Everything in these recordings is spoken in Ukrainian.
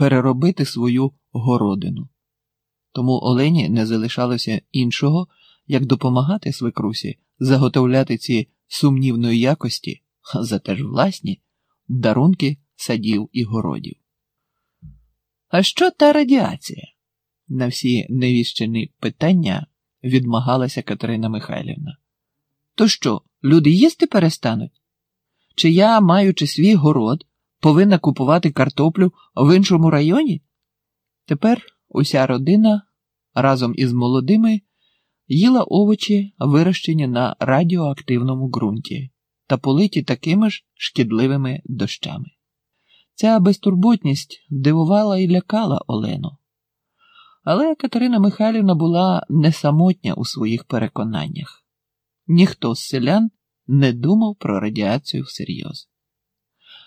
переробити свою городину. Тому Олені не залишалося іншого, як допомагати свекрусі заготовляти ці сумнівної якості, а зате ж власні дарунки садів і городів. А що та радіація? На всі невіщені питання відмагалася Катерина Михайлівна. То що, люди їсти перестануть? Чи я, маючи свій город, повинна купувати картоплю в іншому районі? Тепер уся родина разом із молодими їла овочі, вирощені на радіоактивному ґрунті та политі такими ж шкідливими дощами. Ця безтурботність дивувала і лякала Олену. Але Катерина Михайлівна була не самотня у своїх переконаннях. Ніхто з селян не думав про радіацію всерйоз.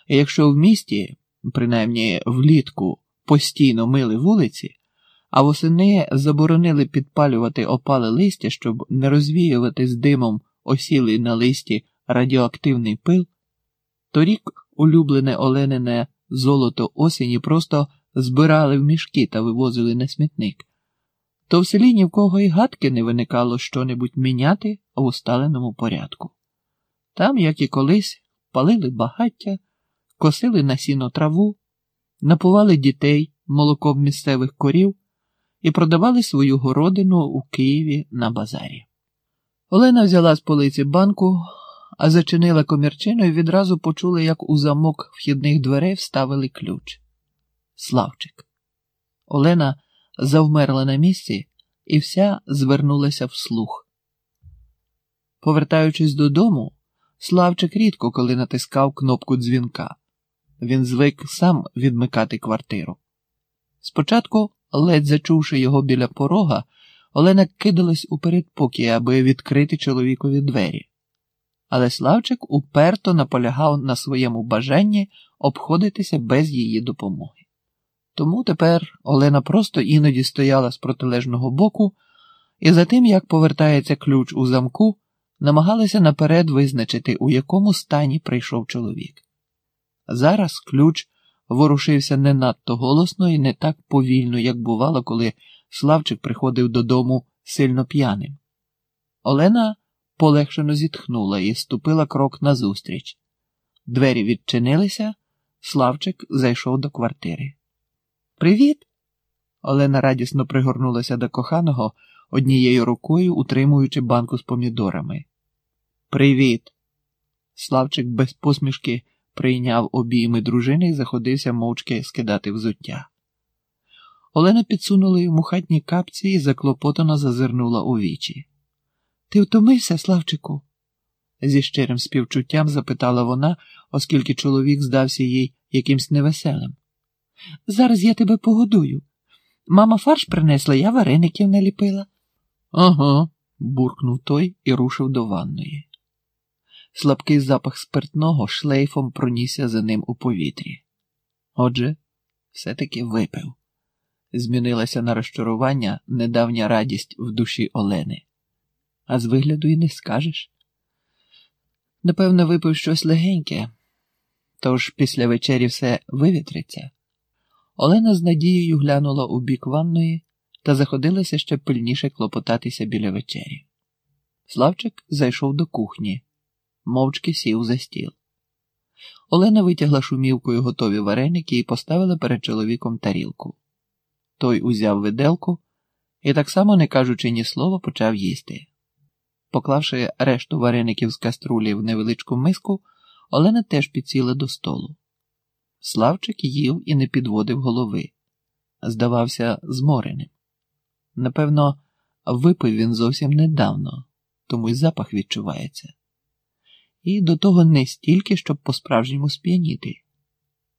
Якщо в місті, принаймні влітку, постійно мили вулиці, а восени заборонили підпалювати опале листя, щоб не розвіювати з димом осілий на листі радіоактивний пил, торік улюблене Оленине золото осені просто збирали в мішки та вивозили на смітник, то в селі ні в кого й гадки не виникало що-небудь міняти в усталеному порядку. Там, як і колись, палили багаття, косили на сіно траву, напували дітей молоком місцевих корів і продавали свою городину у Києві на базарі. Олена взяла з полиці банку, а зачинила комірчину і відразу почула, як у замок вхідних дверей вставили ключ. Славчик. Олена завмерла на місці і вся звернулася вслух. Повертаючись додому, Славчик рідко коли натискав кнопку дзвінка. Він звик сам відмикати квартиру. Спочатку, ледь зачувши його біля порога, Олена кидалась у передпокій, аби відкрити чоловікові двері. Але Славчик уперто наполягав на своєму бажанні обходитися без її допомоги. Тому тепер Олена просто іноді стояла з протилежного боку і за тим, як повертається ключ у замку, намагалася наперед визначити, у якому стані прийшов чоловік. Зараз ключ ворушився не надто голосно і не так повільно, як бувало, коли Славчик приходив додому сильно п'яним. Олена полегшено зітхнула і ступила крок назустріч. Двері відчинилися, Славчик зайшов до квартири. Привіт! Олена радісно пригорнулася до коханого, однією рукою утримуючи банку з помідорами. Привіт! Славчик без посмішки прийняв обійми дружини і заходився мовчки скидати взуття. Олена підсунула йому хатні капці і заклопотано зазирнула у вічі. Ти втомився, Славчику? зі щирим співчуттям запитала вона, оскільки чоловік здався їй якимсь невеселим. Зараз я тебе погодую. Мама фарш принесла, я вареників наліпила. Ага, буркнув той і рушив до ванної. Слабкий запах спиртного шлейфом пронісся за ним у повітрі. Отже, все-таки випив. Змінилася на розчарування недавня радість в душі Олени. А з вигляду і не скажеш. Напевно, випив щось легеньке, тож після вечері все вивітриться. Олена з надією глянула у бік ванної та заходилася ще пильніше клопотатися біля вечері. Славчик зайшов до кухні, мовчки сів за стіл. Олена витягла шумівкою готові вареники і поставила перед чоловіком тарілку. Той узяв виделку і, так само, не кажучи ні слова, почав їсти. Поклавши решту вареників з каструлі в невеличку миску, Олена теж підсіла до столу. Славчик їв і не підводив голови, здавався змореним. Напевно, випив він зовсім недавно, тому й запах відчувається. І до того не стільки, щоб по-справжньому сп'яніти,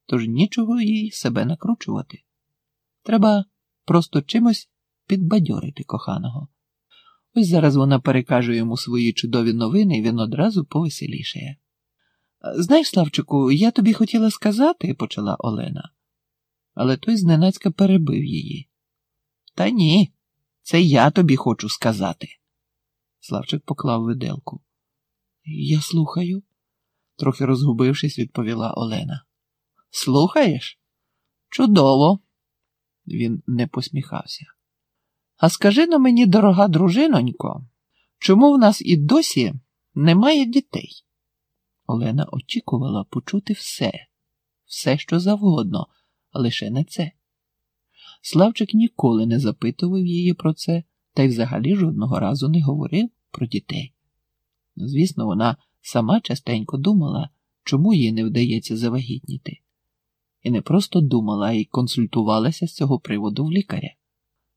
тож нічого їй себе накручувати. Треба просто чимось підбадьорити коханого. Ось зараз вона перекаже йому свої чудові новини, і він одразу повеселішає. Знаєш, Славчику, я тобі хотіла сказати, почала Олена, але той зненацька перебив її. Та ні, це я тобі хочу сказати. Славчик поклав виделку. Я слухаю, трохи розгубившись, відповіла Олена. Слухаєш? Чудово. Він не посміхався. А скажи но мені, дорога дружинонько, чому в нас і досі немає дітей? Олена очікувала почути все, все, що завгодно, лише не це. Славчик ніколи не запитував її про це та й взагалі жодного разу не говорив про дітей. Звісно, вона сама частенько думала, чому їй не вдається завагітніти. І не просто думала, а й консультувалася з цього приводу в лікаря.